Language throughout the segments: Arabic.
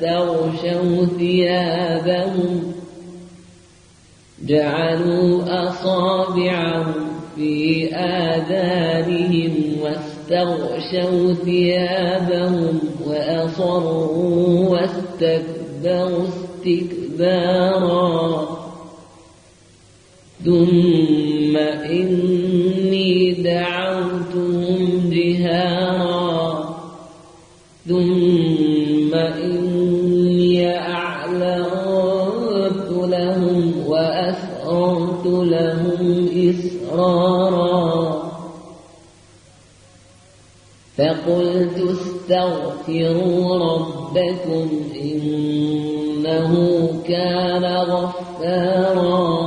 واستغشوا ثيابهم جعلوا أصابعهم في آذانهم واستغشوا ثيابهم وأصروا واستكبروا استكبارا ثم إني دعوتهم جهارا ثم إني إسرارا فقلت استغفروا ربكم إنه كان غفارا.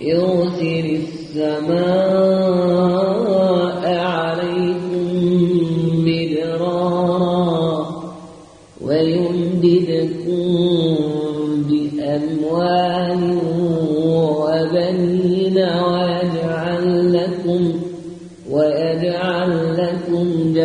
يرسل السماء عليكم مدرارا ويمددكم بأموال وبنين ويجعل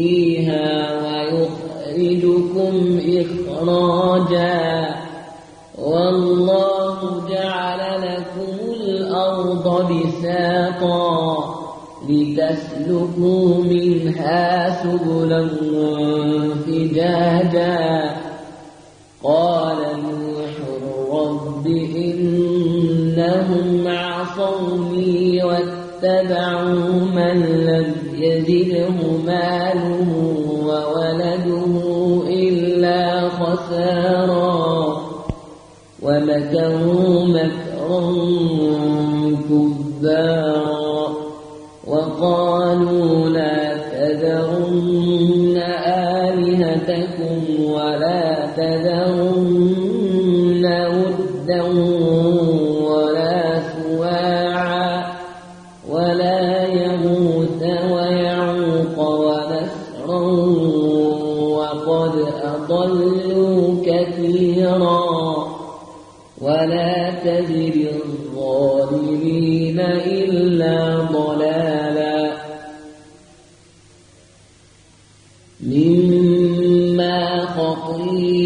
فيها ويخرجكم إخراجا. والله جعل لكم الأرض بساطا لتسلكوا منها سبلا فجاجا قال نوح رب إنهم عصوني واتبعوا من لم يزده ماله وولده إلا خسارا ومكروا مكرا كبارا وقالوا لا تذرن آلهتكم ولا تذرن ودا ولا سواعا ولا أضلوا كثيرا ولا تزد الظالمين إلا ضلالا. مما خطيئاتهم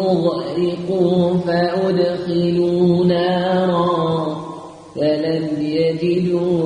أغرقوا فأدخلوا نارا فلم يجدوا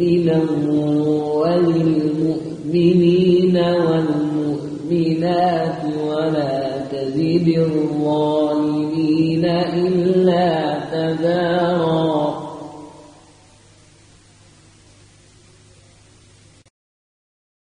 مُؤْمِنًا وَلِلْمُؤْمِنِينَ وَالْمُؤْمِنَاتِ وَلَا تَزِدِ الظَّالِمِينَ إِلَّا تَبَارًا